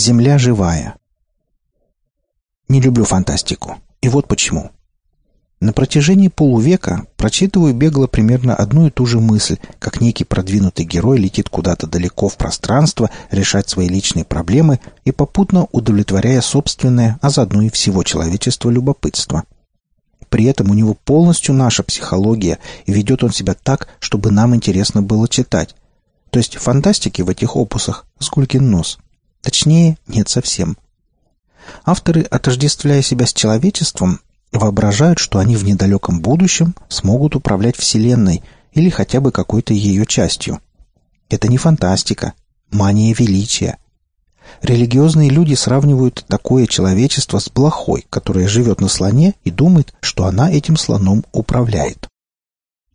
Земля живая. Не люблю фантастику. И вот почему. На протяжении полувека прочитываю бегло примерно одну и ту же мысль, как некий продвинутый герой летит куда-то далеко в пространство решать свои личные проблемы и попутно удовлетворяя собственное, а заодно и всего человечества любопытство. При этом у него полностью наша психология, и ведет он себя так, чтобы нам интересно было читать. То есть фантастики в этих опусах – скулькин нос. Точнее, нет совсем. Авторы, отождествляя себя с человечеством, воображают, что они в недалеком будущем смогут управлять Вселенной или хотя бы какой-то ее частью. Это не фантастика, мания величия. Религиозные люди сравнивают такое человечество с блохой, которое живет на слоне и думает, что она этим слоном управляет.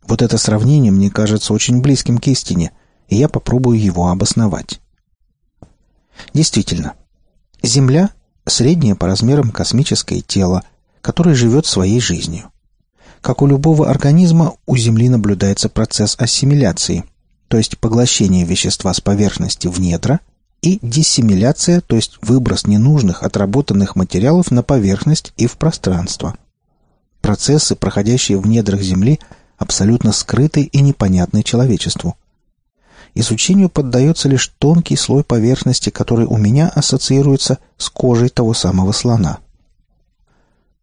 Вот это сравнение мне кажется очень близким к истине, и я попробую его обосновать. Действительно, Земля – среднее по размерам космическое тело – который живет своей жизнью. Как у любого организма, у Земли наблюдается процесс ассимиляции, то есть поглощение вещества с поверхности в недра, и диссимиляция, то есть выброс ненужных отработанных материалов на поверхность и в пространство. Процессы, проходящие в недрах Земли, абсолютно скрыты и непонятны человечеству. Изучению поддается лишь тонкий слой поверхности, который у меня ассоциируется с кожей того самого слона –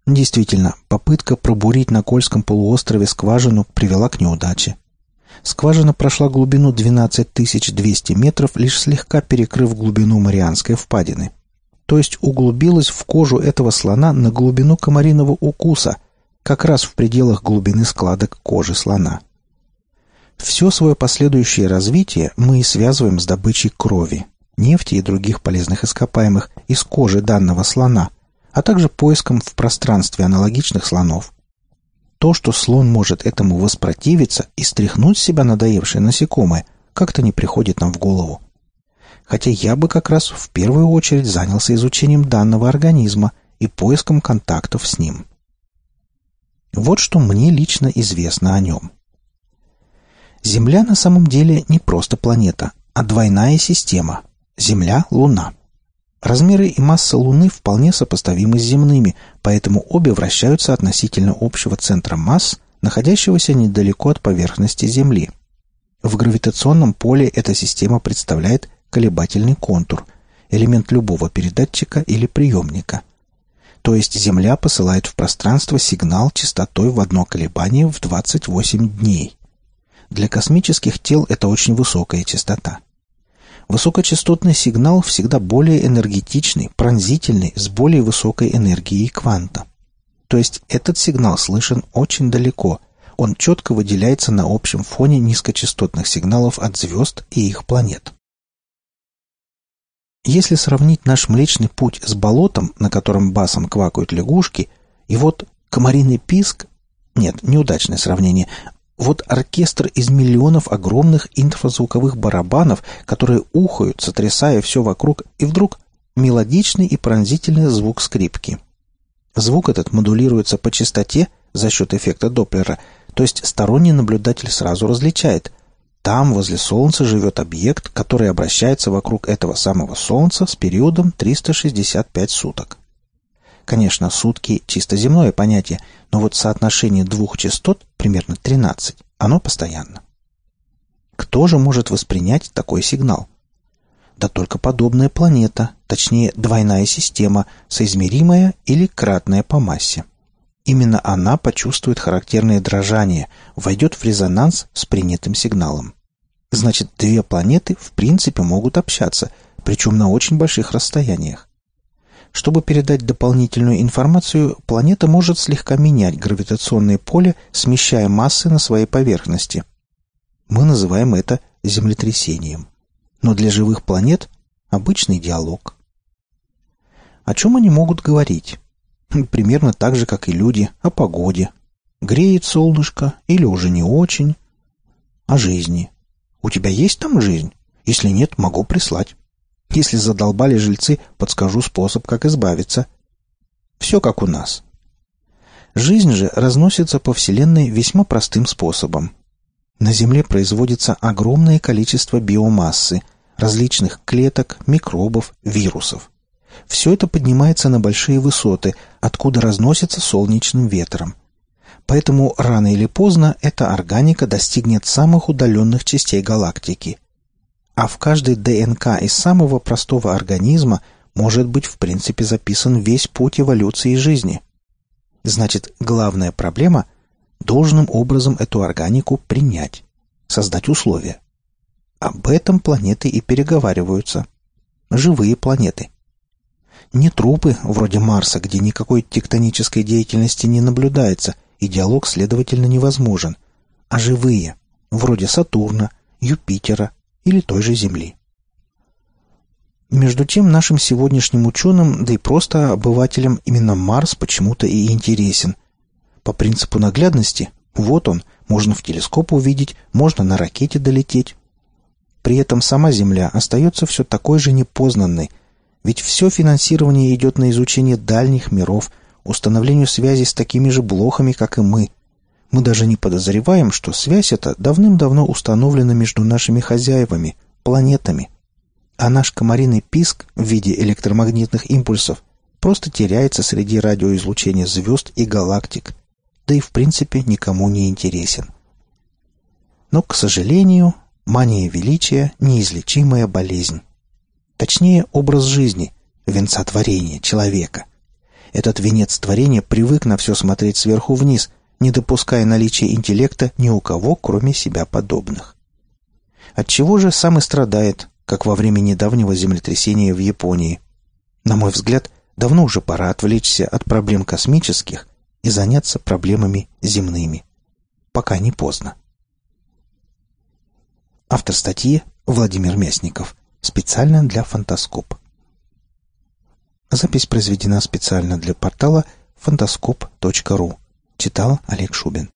Действительно, попытка пробурить на Кольском полуострове скважину привела к неудаче. Скважина прошла глубину 12 200 метров, лишь слегка перекрыв глубину Марианской впадины. То есть углубилась в кожу этого слона на глубину комариного укуса, как раз в пределах глубины складок кожи слона. Все свое последующее развитие мы связываем с добычей крови, нефти и других полезных ископаемых из кожи данного слона – а также поиском в пространстве аналогичных слонов. То, что слон может этому воспротивиться и стряхнуть с себя надоевшее насекомое, как-то не приходит нам в голову. Хотя я бы как раз в первую очередь занялся изучением данного организма и поиском контактов с ним. Вот что мне лично известно о нем. Земля на самом деле не просто планета, а двойная система – Земля-Луна – Размеры и масса Луны вполне сопоставимы с земными, поэтому обе вращаются относительно общего центра масс, находящегося недалеко от поверхности Земли. В гравитационном поле эта система представляет колебательный контур, элемент любого передатчика или приемника. То есть Земля посылает в пространство сигнал частотой в одно колебание в 28 дней. Для космических тел это очень высокая частота. Высокочастотный сигнал всегда более энергетичный, пронзительный, с более высокой энергией кванта. То есть этот сигнал слышен очень далеко. Он четко выделяется на общем фоне низкочастотных сигналов от звезд и их планет. Если сравнить наш Млечный Путь с болотом, на котором басом квакают лягушки, и вот комариный писк... Нет, неудачное сравнение. Вот оркестр из миллионов огромных инфразвуковых барабанов, которые ухают, сотрясая все вокруг, и вдруг мелодичный и пронзительный звук скрипки. Звук этот модулируется по частоте за счет эффекта Доплера, то есть сторонний наблюдатель сразу различает. Там, возле Солнца, живет объект, который обращается вокруг этого самого Солнца с периодом 365 суток. Конечно, сутки – чисто земное понятие, но вот соотношение двух частот, примерно 13, оно постоянно. Кто же может воспринять такой сигнал? Да только подобная планета, точнее двойная система, соизмеримая или кратная по массе. Именно она почувствует характерное дрожание, войдет в резонанс с принятым сигналом. Значит, две планеты в принципе могут общаться, причем на очень больших расстояниях. Чтобы передать дополнительную информацию, планета может слегка менять гравитационное поле, смещая массы на своей поверхности. Мы называем это землетрясением. Но для живых планет – обычный диалог. О чем они могут говорить? Примерно так же, как и люди, о погоде. Греет солнышко или уже не очень. О жизни. У тебя есть там жизнь? Если нет, могу прислать. Если задолбали жильцы, подскажу способ, как избавиться. Все как у нас. Жизнь же разносится по Вселенной весьма простым способом. На Земле производится огромное количество биомассы, различных клеток, микробов, вирусов. Все это поднимается на большие высоты, откуда разносится солнечным ветром. Поэтому рано или поздно эта органика достигнет самых удаленных частей галактики. А в каждой ДНК из самого простого организма может быть в принципе записан весь путь эволюции жизни. Значит, главная проблема – должным образом эту органику принять, создать условия. Об этом планеты и переговариваются. Живые планеты. Не трупы, вроде Марса, где никакой тектонической деятельности не наблюдается, и диалог, следовательно, невозможен, а живые, вроде Сатурна, Юпитера или той же Земли. Между тем, нашим сегодняшним ученым, да и просто обывателям, именно Марс почему-то и интересен. По принципу наглядности, вот он, можно в телескоп увидеть, можно на ракете долететь. При этом сама Земля остается все такой же непознанной, ведь все финансирование идет на изучение дальних миров – установлению связи с такими же блохами, как и мы. Мы даже не подозреваем, что связь эта давным-давно установлена между нашими хозяевами, планетами. А наш комариный писк в виде электромагнитных импульсов просто теряется среди радиоизлучения звезд и галактик, да и в принципе никому не интересен. Но, к сожалению, мания величия – неизлечимая болезнь. Точнее, образ жизни, венца творения человека – этот венец творения привык на все смотреть сверху вниз, не допуская наличия интеллекта ни у кого, кроме себя подобных. Отчего же сам и страдает, как во время недавнего землетрясения в Японии. На мой взгляд, давно уже пора отвлечься от проблем космических и заняться проблемами земными. Пока не поздно. Автор статьи Владимир Мясников. Специально для Фантаскоп. Запись произведена специально для портала фантаскоп.ру. Читал Олег Шубин.